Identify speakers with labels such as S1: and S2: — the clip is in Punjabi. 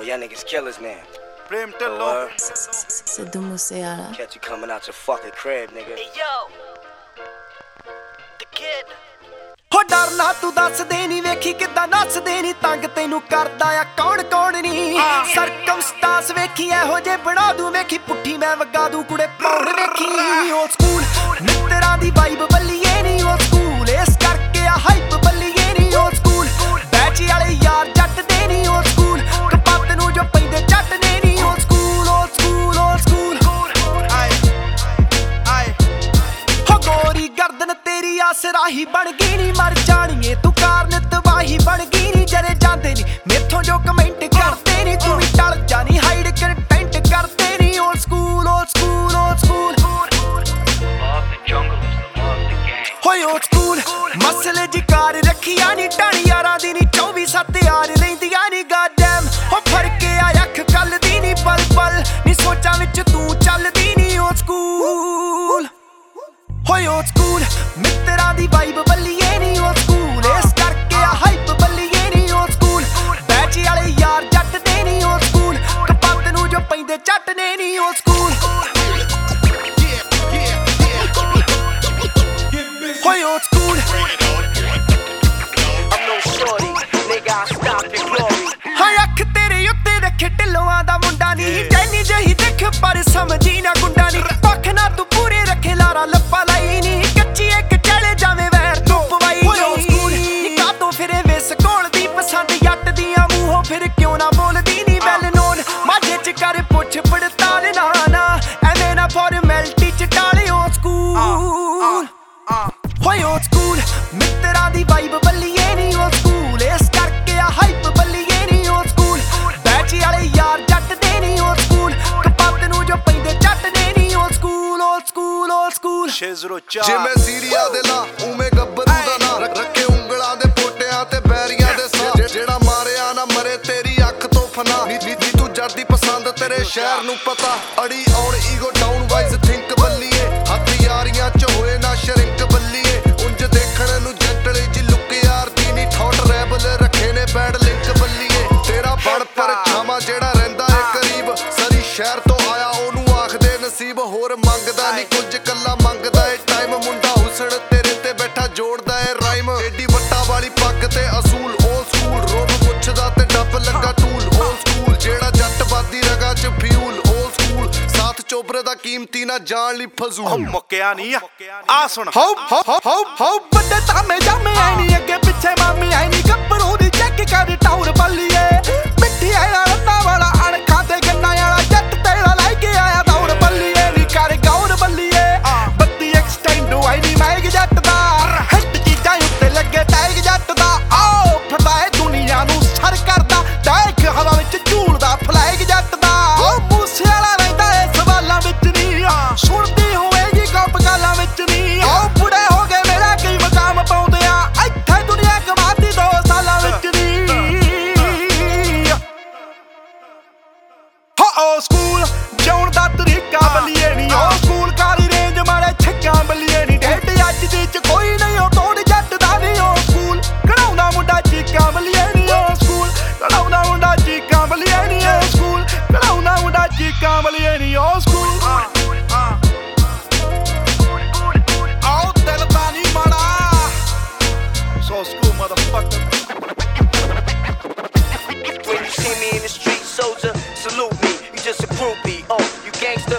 S1: Oh, y'all niggas killers now.
S2: Dhillon
S1: word?
S3: Sidhu Moosewala
S1: Catch you coming out your fucking crib, nigga.
S4: Hey yo, the kid.
S5: ਹੋ ਡਰਨਾ ਤੂੰ ਦੱਸਦੇ ਨਹੀਂ ਵੇਖੀ ਕਿੱਦਾਂ ਨੱਚਦੇ ਨਹੀਂ ਤੰਗ ਤੈਨੂੰ ਕਰਦਾ ਆ ਕੌਣ ਕੌਣ ਨਹੀਂ ਸਰਕਮਸਟਾਂਸ ਵੇਖੀ ਇਹੋ ਜੇ ਬਣਾ ਦੂੰ ਵੇਖੀ ਪੁੱਠੀ ਮੈਂ ਵਗਾ ਦੂੰ ਕੁੜੇ ਪੌੜ ਵੇਖੀ ਓ ਸਕੂਲ ਮਿੱਤਰਾਂ ਦੀ ਵਾਈਬ ਬੱਲੀਏ ਆਸਰਾਹੀ ਬਣ ਗਈ ਨਹੀਂ ਮਰ ਜਾਣੀਏ ਤੂੰ ਕਾਰਨ ਤਬਾਹੀ। ਬਣ ਗਈ ਨਹੀਂ ਜਰੇ ਜਾਂਦੇ ਨਹੀਂ ਮੇਥੋਂ ਜੋ ਕਮੈਂਟ ਕਰਦੇ ਨਹੀਂ ਤੂੰ ਵੀ ਟਲ ਜਾਣੀ ਹਾਈਡ ਕੰਟੈਂਟ ਕਰਦੇ ਨਹੀਂ old school old school old school ਹੋਏ ਓਲਡ ਸਕੂਲ ਮਸਲੇ ਜੀ ਕਾਰ ਰੱਖੀਆਂ ਨਹੀਂ ਟਾਣੀ ਯਾਰਾਂ ਦੀ ਨਹੀਂ 24 ਸੱਤ ਯਾਰ ਲੈਂਦੀਆਂ ਨਹੀਂ ਗਾਡਮ ਮਿੱਤਰਾਂ ਦੀ ਵਾਈਬ ਬੱਲੀਏ ਨਹੀਂ ਓ ਸਕੂਲ ਇਸ ਕਰਕੇ ਆ ਹਾਈਪ ਬੱਲੀਏ ਨਹੀਂ ਓ ਸਕੂਲ ਬੈਚ ਵਾਲੇ ਯਾਰ ਜੱਟ ਦੇ ਨਹੀਂ ਉਹ ਸਕੂਲ ਕਪੱਤ ਨੂੰ ਜੋ ਪੈਂਦੇ ਚੱਟ ਨੇ ਨਹੀਂ ਉਹ ਸਕੂਲ ਹੋਏ ਓ ਸਕੂਲ 04 ਜੇ
S6: ਦੇ ਲਾ ਉਵੇਂ ਗੱਬਰੂ ਦਾ ਨਾਂ। ਰੱਖੇ ਉਂਗਲਾਂ ਦੇ ਪੋਟਿਆਂ ਤੇ ਬੈਰੀਆਂ ਦੇ ਜਿਹੜਾ ਮਾਰਿਆ ਨਾ ਮਰੇ ਤੇਰੀ ਅੱਖ ਤੋਂ ਫਨਾ ਜਰਦੀ ਪਸੰਦ ਤੇਰੇ ਸ਼ਹਿਰ ਨੂੰ ਪਤਾ। ਅੜੀ ਔਰ ਈਗੋ ਮੰਗਦਾ ਨਹੀਂ ਕੁਝ ਕੱਲਾ ਮੰਗਦਾ ਏ। ਟਾਈਮ ਮੁੰਡਾ ਹੁਸਨ ਤੇਰੇ ਤੇ ਬੈਠਾ ਜੋੜਦਾ ਏ ਰਾਈਮ ਏਡੀ ਵੱਟਾ ਵਾਲੀ ਪੱਗ ਤੇ ਅਸੂਲ ਓਲ ਸਕੂਲ ਰੋਬ ਪੁੱਛਦਾ ਤੇ ਡੱਬ ਲੱਗਾ ਟੂਲ। ਓਲ ਸਕੂਲ ਜਿਹੜਾ ਜੱਟ ਬਾਦੀ ਰਗਾ ਚ ਫਿਊਲ ਓਲ ਸਕੂਲ ਸਾਥ ਚੋਬਰੇ ਦਾ ਕੀਮਤੀ ਨਾ ਜਾਣ ਲਈ
S2: ਉਹ
S6: ਫਜ਼ੂਲ
S2: ਮੁੱਕਿਆ ਨਹੀਂ ਆ। ਸੁਣ।
S5: ਹਾਉ ਹਾਉ ਹਾਉ ਹਾਉ ਵੱਡੇ ਤਾਮੇ ਜਾਮੇ ਆਈ ਨਹੀਂ ਅੱਗੇ ਪਿੱਛੇ ਮਾਮੀ ਆਈ ਨਹੀਂ ਗੱਭਰੂ ਦੀ ਚੈੱਕ ਕਰ ਟਾਉਰ ਬੱਲੀਏ ਉਹ ਸਕੂਲ ਜਾਉਣ ਦਾ ਤਰੀਕਾ ਬੱਲੀਏ ਨਹੀਂ ਉਹ ਸਕੂਲ ਕਾਲੀ ਰੇਂਜ ਮਾਰੇ ਛੱਕਾਂ ਬੱਲੀਏ ਨਹੀਂ ਡੇਟ ਅੱਜ ਦੀ ਚ ਕੋਈ ਨਹੀਂ ਉਹ ਤੋੜ ਜੱਟ ਦਾ ਨਹੀਂ ਉਹ ਸਕੂਲ ਕਢਾਉਂਦਾ ਮੁੰਡਾ ਚੀਕਾਂ ਬੱਲੀਏ ਨਹੀਂ ਉਹ ਸਕੂਲ ਕਢਾਉਂਦਾ ਮੁੰਡਾ ਚੀਕਾਂ ਬੱਲੀਏ ਨਹੀਂ ਉਹ ਸਕੂਲ ਕਢਾਉਂਦਾ ਮੁੰਡਾ ਚੀਕਾਂ ਬੱਲੀਏ ਨਹੀਂ ਉਹ ਸਕੂਲ ਆਓ ਦਿਲ ਤਾਂ ਨਹੀਂ ਮਾੜਾ।
S2: ਸੋ ਸਕੂ ਮਦਰਫੱਕਰ
S1: Oh, you gangster,